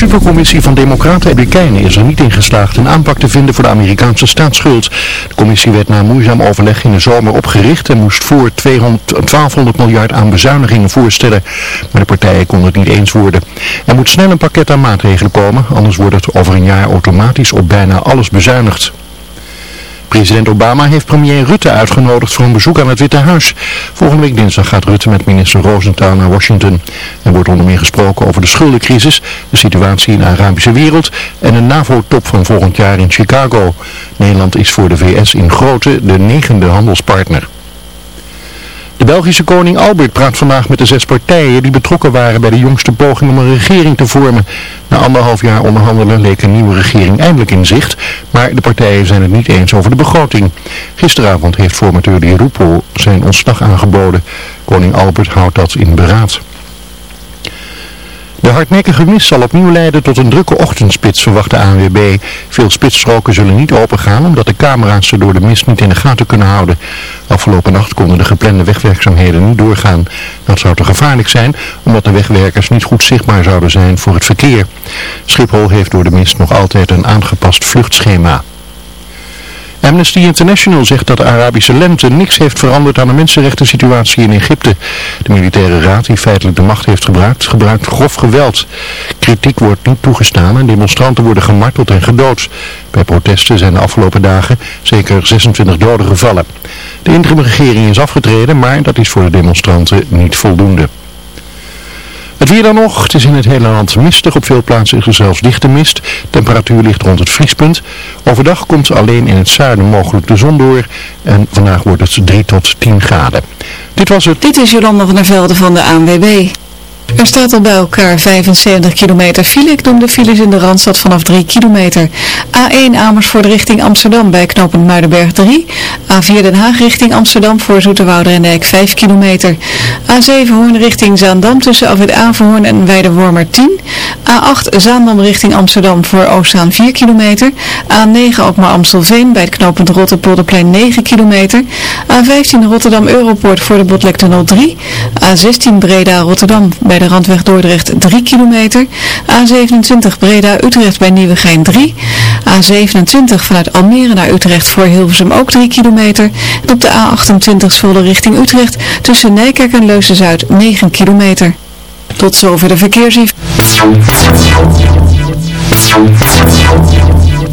supercommissie van Democraten en Republikeinen is er niet in geslaagd een aanpak te vinden voor de Amerikaanse staatsschuld. De commissie werd na moeizaam overleg in de zomer opgericht en moest voor 200, 1200 miljard aan bezuinigingen voorstellen. Maar de partijen konden het niet eens worden. Er moet snel een pakket aan maatregelen komen, anders wordt het over een jaar automatisch op bijna alles bezuinigd. President Obama heeft premier Rutte uitgenodigd voor een bezoek aan het Witte Huis. Volgende week dinsdag gaat Rutte met minister Rosenthal naar Washington. Er wordt onder meer gesproken over de schuldencrisis, de situatie in de Arabische wereld en een NAVO-top van volgend jaar in Chicago. Nederland is voor de VS in grootte de negende handelspartner. De Belgische koning Albert praat vandaag met de zes partijen die betrokken waren bij de jongste poging om een regering te vormen. Na anderhalf jaar onderhandelen leek een nieuwe regering eindelijk in zicht, maar de partijen zijn het niet eens over de begroting. Gisteravond heeft formateur Di Rupo zijn ontslag aangeboden. Koning Albert houdt dat in beraad. De hardnekkige mist zal opnieuw leiden tot een drukke ochtendspits, verwacht de ANWB. Veel spitsstroken zullen niet opengaan omdat de camera's ze door de mist niet in de gaten kunnen houden. Afgelopen nacht konden de geplande wegwerkzaamheden niet doorgaan. Dat zou te gevaarlijk zijn omdat de wegwerkers niet goed zichtbaar zouden zijn voor het verkeer. Schiphol heeft door de mist nog altijd een aangepast vluchtschema. Amnesty International zegt dat de Arabische lente niks heeft veranderd aan de mensenrechten situatie in Egypte. De militaire raad die feitelijk de macht heeft gebruikt, gebruikt grof geweld. Kritiek wordt niet toegestaan en demonstranten worden gemarteld en gedood. Bij protesten zijn de afgelopen dagen zeker 26 doden gevallen. De interimregering is afgetreden, maar dat is voor de demonstranten niet voldoende. Het weer dan nog. Het is in het hele land mistig. Op veel plaatsen is er zelfs dichte mist. Temperatuur ligt rond het vriespunt. Overdag komt alleen in het zuiden mogelijk de zon door. En vandaag wordt het 3 tot 10 graden. Dit was het. Dit is Jolanda van der Velde van de ANWB. Er staat al bij elkaar 75 kilometer file. Ik noem de files in de Randstad vanaf 3 kilometer. A1 Amersfoort richting Amsterdam bij knooppunt Muidenberg 3. A4 Den Haag richting Amsterdam voor Zoeterwouder en Dijk 5 kilometer. A7 Hoorn richting Zaandam tussen Afwit Averhoorn en Weidewormer 10. A8 Zaandam richting Amsterdam voor Oostzaan 4 kilometer. A9 Alkmaar Amstelveen bij het knooppunt Rotterpolderplein 9 kilometer. A15 Rotterdam Europoort voor de Botlektunnel 3. A16 Breda Rotterdam bij de randweg Dordrecht 3 kilometer. A27 Breda-Utrecht bij Nieuwegein 3. A27 vanuit Almere naar Utrecht voor Hilversum ook 3 kilometer. En op de A28 Zwolle richting Utrecht tussen Nijkerk en Leusen-Zuid 9 kilometer. Tot zover de verkeersinformatie.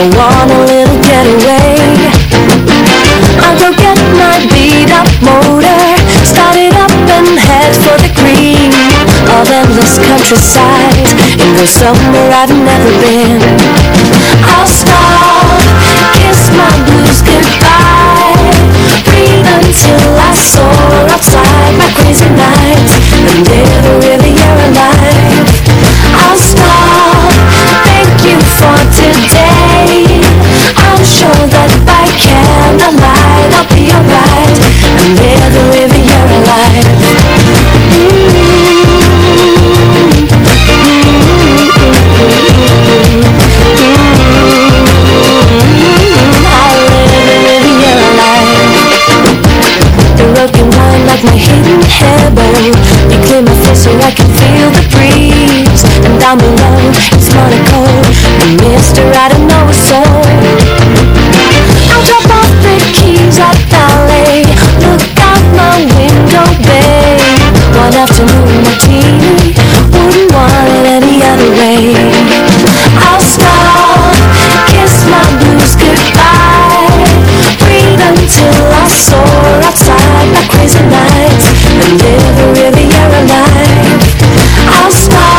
Go on a little getaway I'll go get my beat up motor. Start it up and head for the green. Of endless countryside. And go somewhere I've never been. I'll stop, kiss my blues goodbye. Breathe until I soar outside my crazy nights And live a Riviera life I'll stop, thank you for today I'm sure that by candlelight I'll be alright Riviera life I'll live a Riviera life the road can wind like my hidden hairbone You clear my face so I can feel the breeze. And down below, it's Monaco mister, I don't know soul I'll drop off the keys at ballet Look out my window, babe. One afternoon Wouldn't want it any other way. I'll kiss my blues goodbye. Breathe until I soar outside my crazy nights And I'll stop,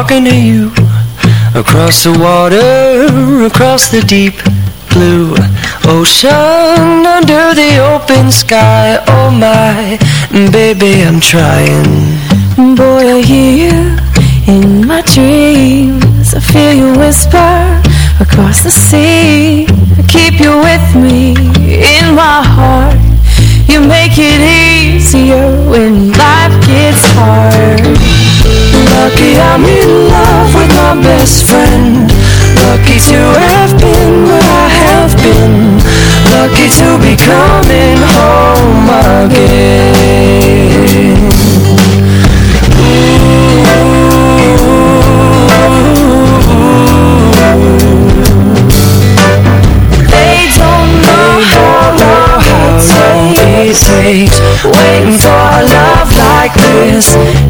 talking to you across the water, across the deep blue ocean, under the open sky. Oh my, baby, I'm trying. Boy, I hear you in my dreams. I feel you whisper across the sea. I keep you with me in my heart. You make it easier when life gets hard. Lucky I'm in love with my best friend. Lucky to have been where I have been. Lucky to be coming home again. Waiting for a love like this.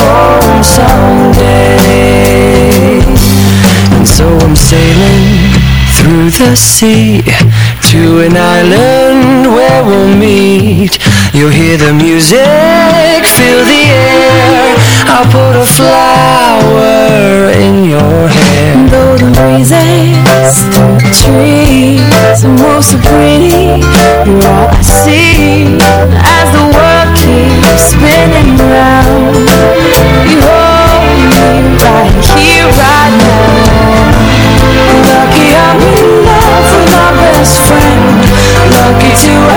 Home someday. And so I'm sailing through the sea to an island where we'll meet. You'll hear the music, feel the air. I'll put a flower in your hair. Though the breezes through the trees move so pretty, you're all I see as the world keeps spinning round. You hold me right here, right now. Lucky I'm in love with my best friend. Lucky to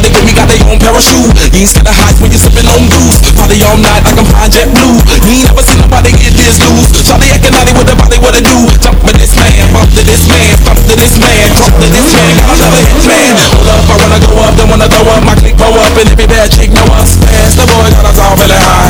roof. Everybody with me got their own parachute. You ain't scared of heights when you sipping on goose. Party all night like I'm flying jet blue. You ain't never seen nobody get this loose. Charlie acting naughty with the body, what it do? Jump with this man, bump to this man, bump to this man, jump to this man. Got another hit man. Hold up, I wanna go up, then wanna throw up. My click blow up, and every bad chick know us. Fast, the boy got us all feeling high.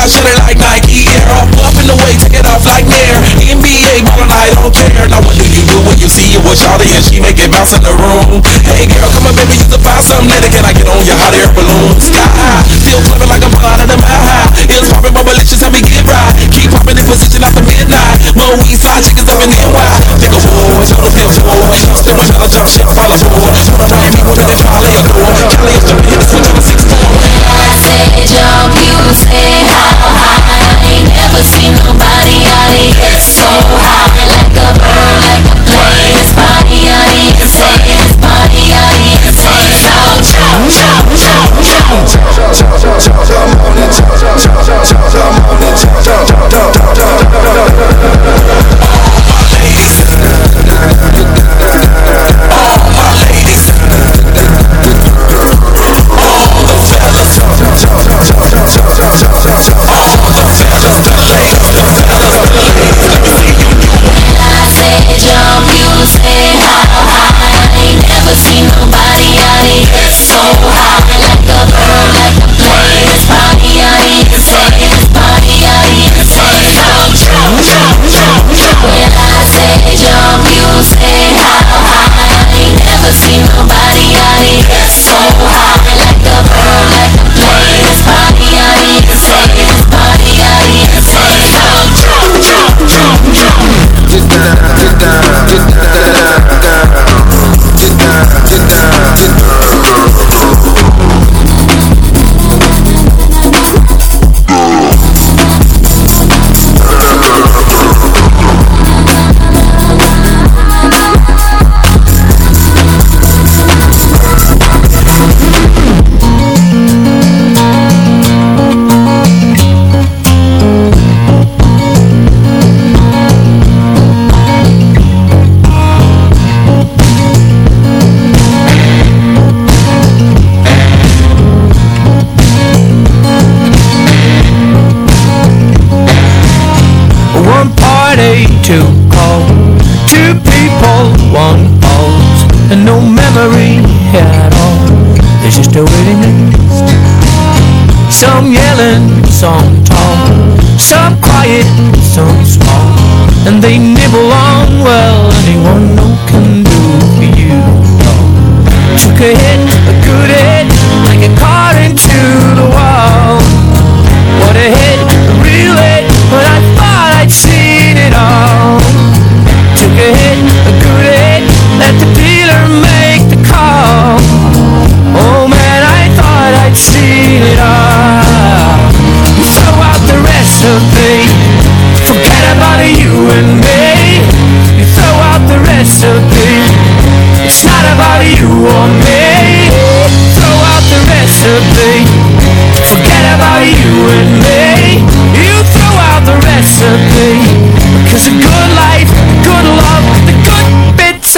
there. Check it like Nike Air. Up, in the way, take it off like Nair. NBA, ballin', I don't care. Now what do you do when you see it with Charlie and she make it bounce in the room? Hey girl, come on baby, you can find something later. Can I get on your hot air balloon? Sky high, feel flipping like I'm out of the mile high. It's poppin', but malicious, help me get right. Keep poppin' in position after midnight. More east side chickens up in the NY. Think of war, show the fifth floor. Still trying to jump shit, follow door. Wanna ride me with the Charlie door. Charlie is jumping, hit the switch on the sixth say, jump, you say how high. Never seen nobody out here get so high. Like a bird, like a plane. This body out here insane. This body out here insane. Chow, chow, chow, chow, chow. Chow, chow, chow, chow, chow. I'm on it. Chow, chow, chow, chow, chow. I'm on it. Chow, chow, chow, chow, chow.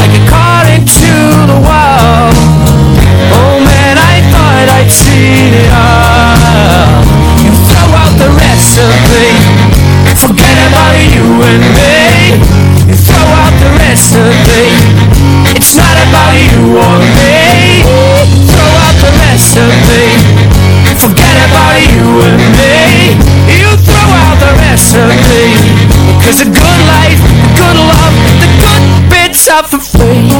like a car into the wall. Oh man, I thought I'd seen it all. You throw out the recipe, forget about you and me. You throw out the recipe, it's not about you or me. Throw out the recipe, forget about you and me. You throw out the recipe, cause a good life, good love, Free.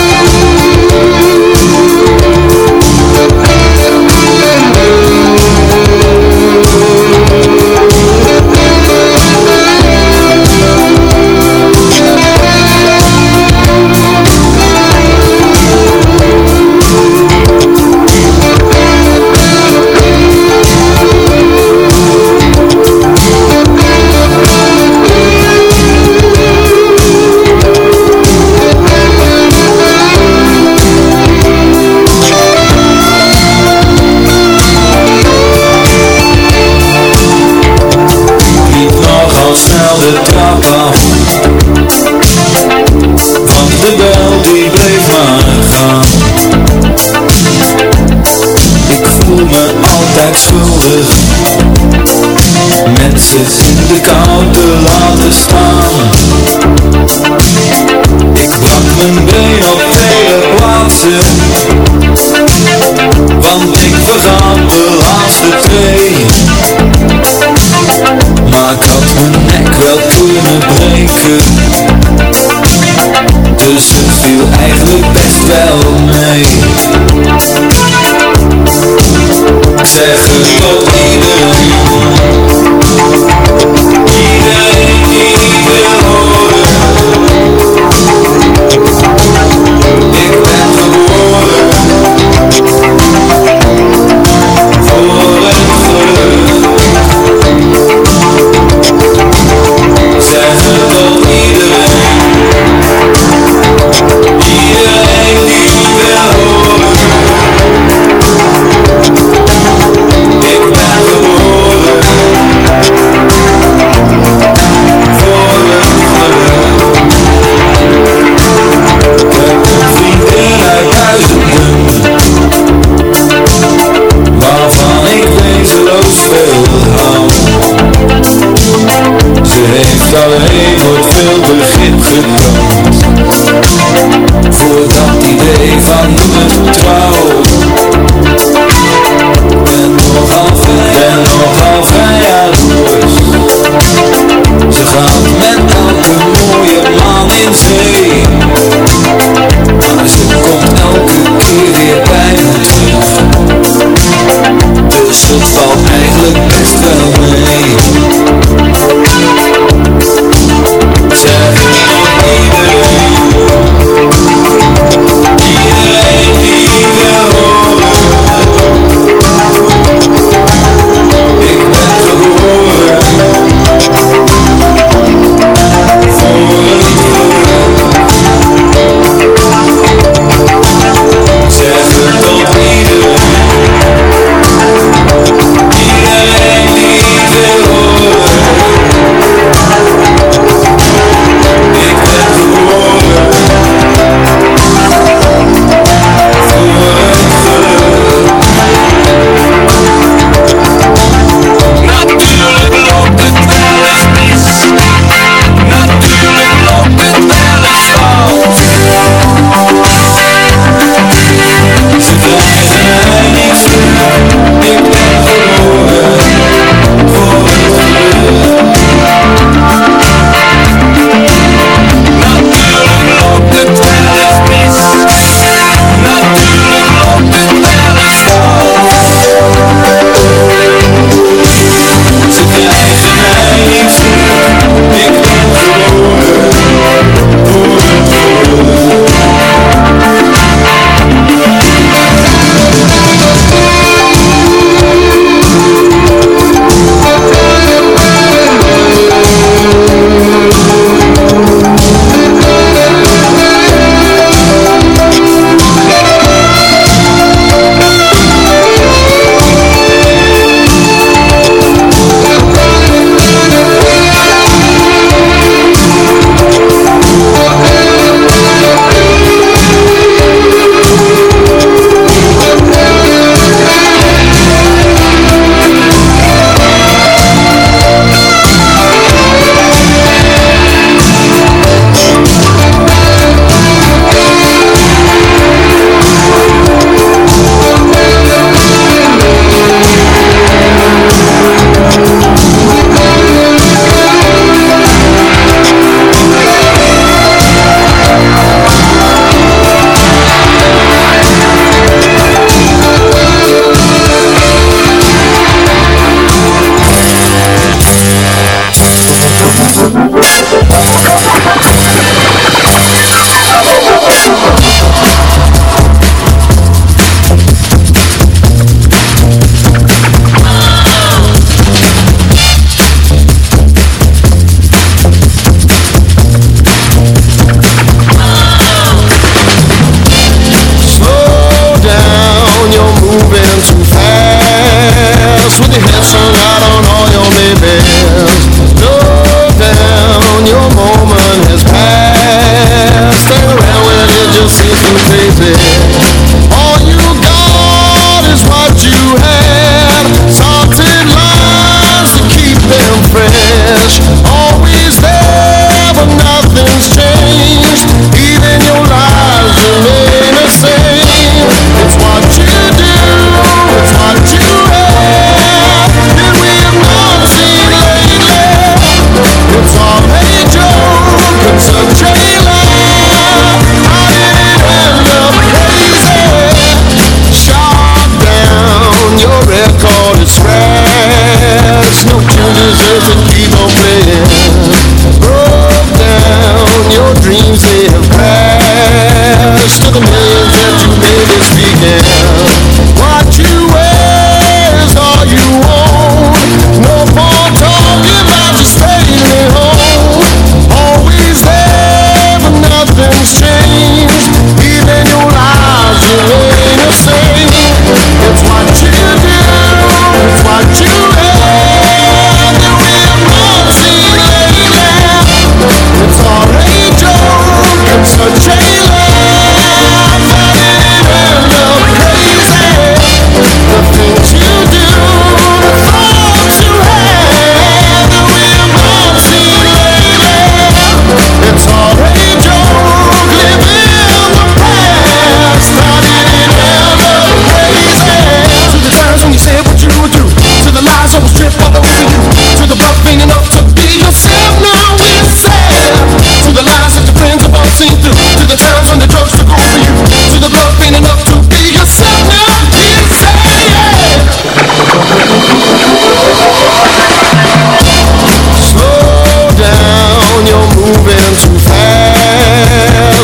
soon as to keep on playing? Broke down your dreams, they have crashed to the middle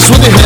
with the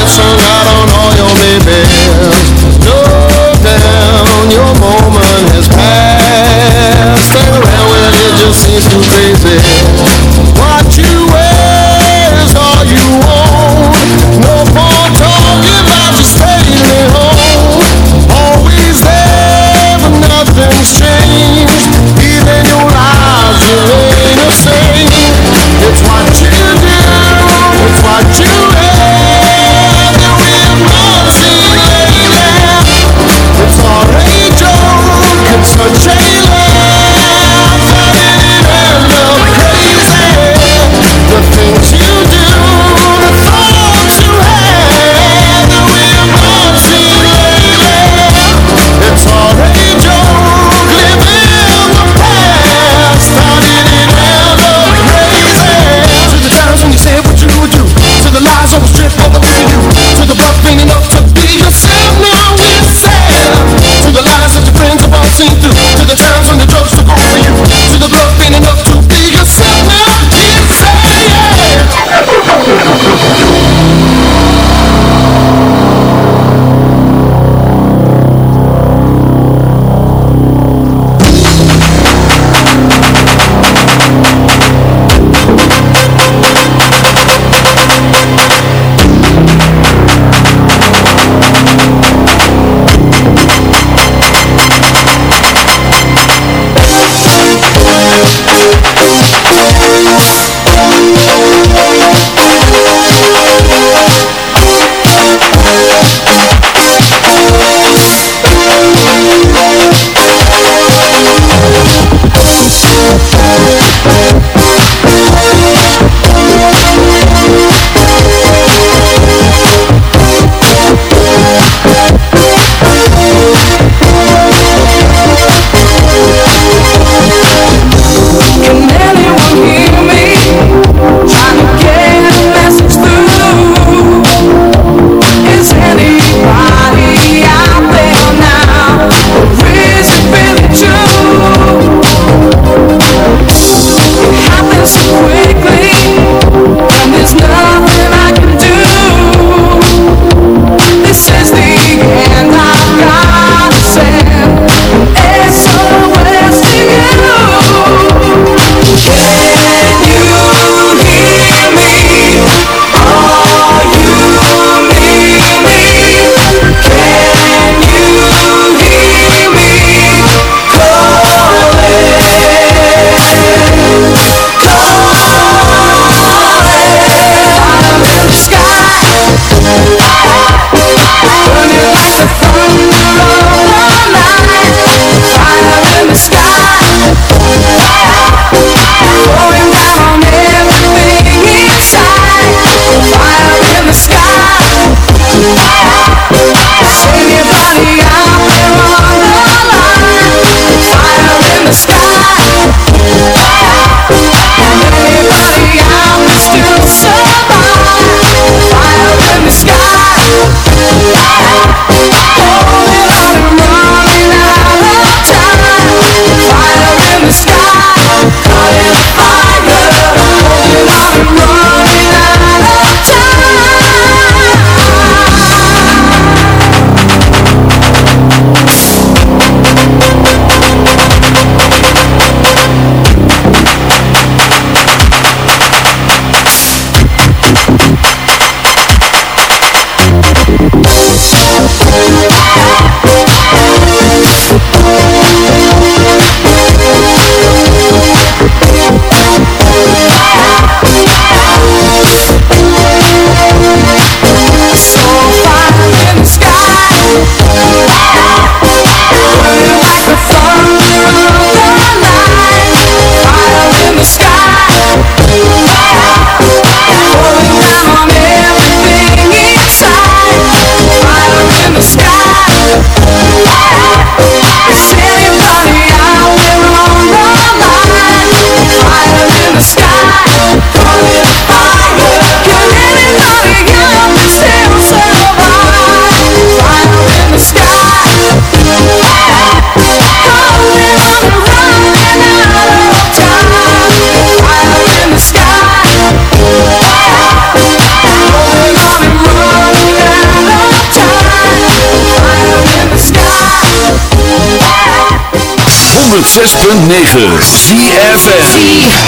106.9 ZFM.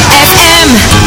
CFM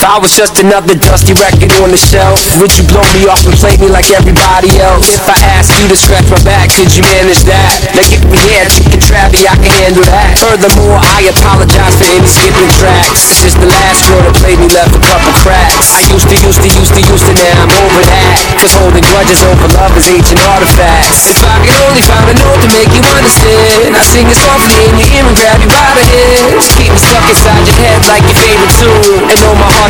If I was just another dusty record on the shelf, would you blow me off and play me like everybody else? If I asked you to scratch my back, could you manage that? Now give me here, chicken Travie, I can handle that. Furthermore, I apologize for any skipping tracks. Since the last girl that played me left a couple cracks. I used to, used to, used to, used to, now I'm over that. Cause holding grudges over love is ancient artifacts. If I could only find a note to make you understand, I sing it softly in your ear and grab you by the hands. Keep me stuck inside your head like your favorite tune. And know my heart's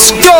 Let's go!